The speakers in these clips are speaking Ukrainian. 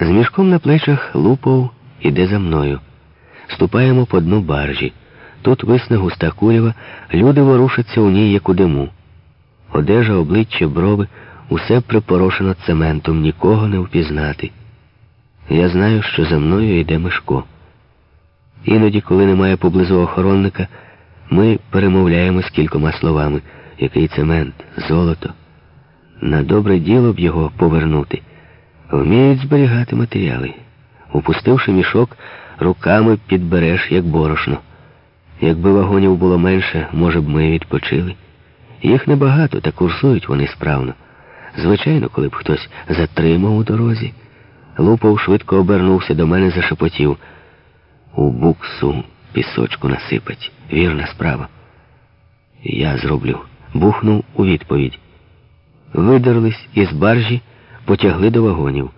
З мішком на плечах Лупов іде за мною. Ступаємо по дну баржі. Тут висне густа курява, люди ворушаться у ній, як у диму. Одежа, обличчя, брови, усе припорошено цементом, нікого не впізнати. Я знаю, що за мною йде Мишко. Іноді, коли немає поблизу охоронника, ми перемовляємось кількома словами, який цемент, золото. На добре діло б його повернути. Вміють зберігати матеріали. Упустивши мішок, руками підбереш, як борошно. Якби вагонів було менше, може б ми відпочили. Їх небагато, та курсують вони справно. Звичайно, коли б хтось затримав у дорозі. Лупов швидко обернувся до мене, зашепотів. У буксу пісочку насипать. Вірна справа. Я зроблю. Бухнув у відповідь. Видерлись із баржі, потягли до вагонів.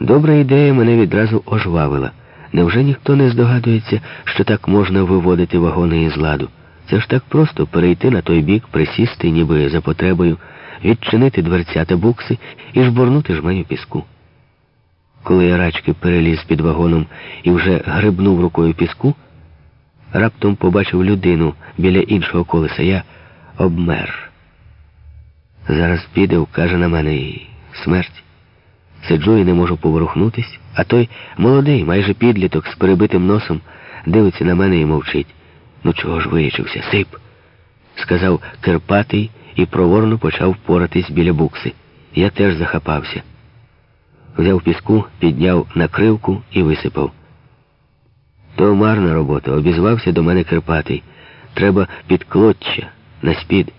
Добра ідея мене відразу ожвавила. Невже ніхто не здогадується, що так можна виводити вагони із ладу? Це ж так просто перейти на той бік, присісти, ніби за потребою, відчинити дверцята букси і жбурнути жменю піску. Коли я рачки переліз під вагоном і вже грибнув рукою піску, раптом побачив людину біля іншого колеса. Я обмер. Зараз піде, вкаже на мене і смерть. Сиджу і не можу поворухнутись, а той молодий, майже підліток з перебитим носом, дивиться на мене і мовчить. Ну чого ж вирічився? Сип, сказав Керпатий і проворно почав поратись біля букси. Я теж захапався. Взяв піску, підняв накривку і висипав. То марна робота, обізвався до мене Керпатий. Треба підклотчя, на спід.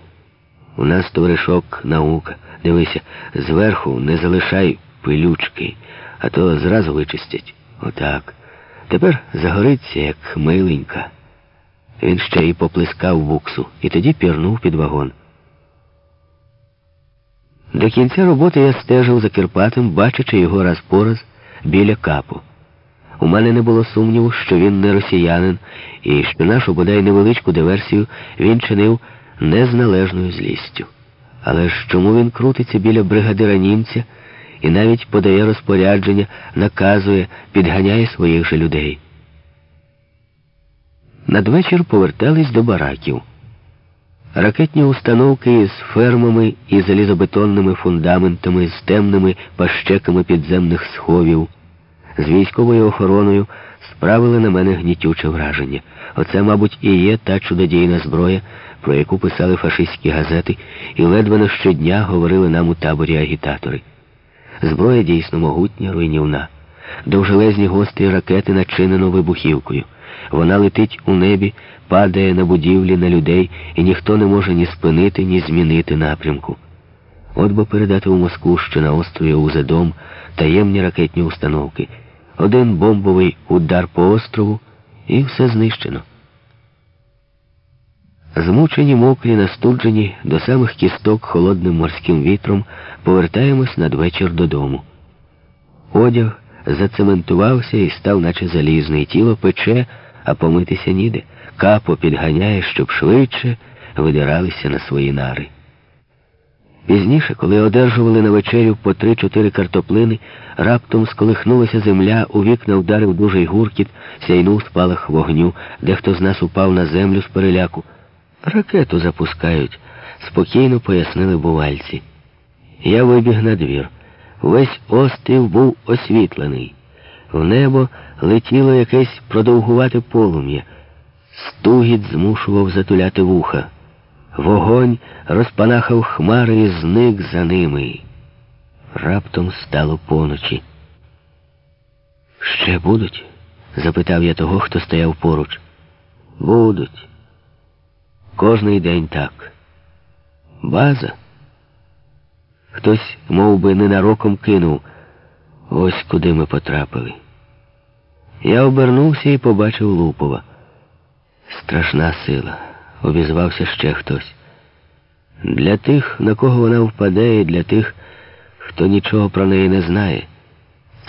У нас товаришок наука. Дивися, зверху не залишай пилючки, а то зразу вичистять. Отак. Тепер загориться, як миленька. Він ще й поплескав буксу і тоді пірнув під вагон. До кінця роботи я стежив за Кирпатим, бачачи його раз по раз біля капу. У мене не було сумніву, що він не росіянин, і що нашу бодай невеличку диверсію він чинив не з належною злістю. Але ж чому він крутиться біля бригадира німця і навіть подає розпорядження, наказує, підганяє своїх же людей? Надвечір повертались до бараків. Ракетні установки з фермами і залізобетонними фундаментами, з темними пащеками підземних сховів, з військовою охороною справили на мене гнітюче враження. Оце, мабуть, і є та чудодійна зброя, про яку писали фашистські газети, і ледве не щодня говорили нам у таборі агітатори. Зброя дійсно могутня, руйнівна. Довжелезні гострі ракети начинено вибухівкою. Вона летить у небі, падає на будівлі, на людей, і ніхто не може ні спинити, ні змінити напрямку. От би передати у Москву, що на острові Узедом таємні ракетні установки. Один бомбовий удар по острову і все знищено. Змучені, мокрі, настуджені до самих кісток холодним морським вітром, повертаємось надвечір додому. Одяг зацементувався і став, наче залізний, тіло пече, а помитися ніде. Капо підганяє, щоб швидше видиралися на свої нари. Пізніше, коли одержували на вечерю по три-чотири картоплини, раптом сколихнулася земля, у вікна вдарив дужий гуркіт, сяйнув спалах вогню, дехто з нас упав на землю з переляку. Ракету запускають, спокійно пояснили бувальці. Я вибіг на двір. Весь острів був освітлений. В небо летіло якесь продовгувате полум'я. Стугіт змушував затуляти вуха. Вогонь розпанахав хмари і зник за ними. Раптом стало поночі. Ще будуть? запитав я того, хто стояв поруч. Будуть. Кожний день так. База. Хтось мов би, ненароком кинув. Ось куди ми потрапили. Я обернувся і побачив Лупова. Страшна сила, обізвався ще хтось. Для тих, на кого вона впаде, і для тих, хто нічого про неї не знає.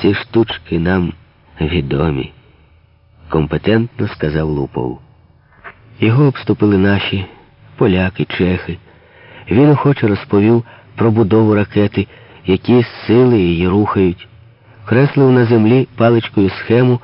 Ці штучки нам відомі, компетентно сказав Лупов. Його обступили наші поляки, чехи. Він охоче розповів про будову ракети, які сили її рухають. креслив на землі паличкою схему